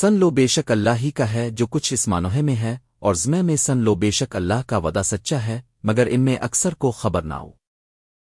سن لو بے شک اللہ ہی کا ہے جو کچھ اس مانوہے میں ہے اور زمے میں سن لو بے شک اللہ کا ودا سچا ہے، مگر ان میں اکثر کو خبر نہ ہو۔